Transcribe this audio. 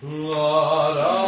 Lord,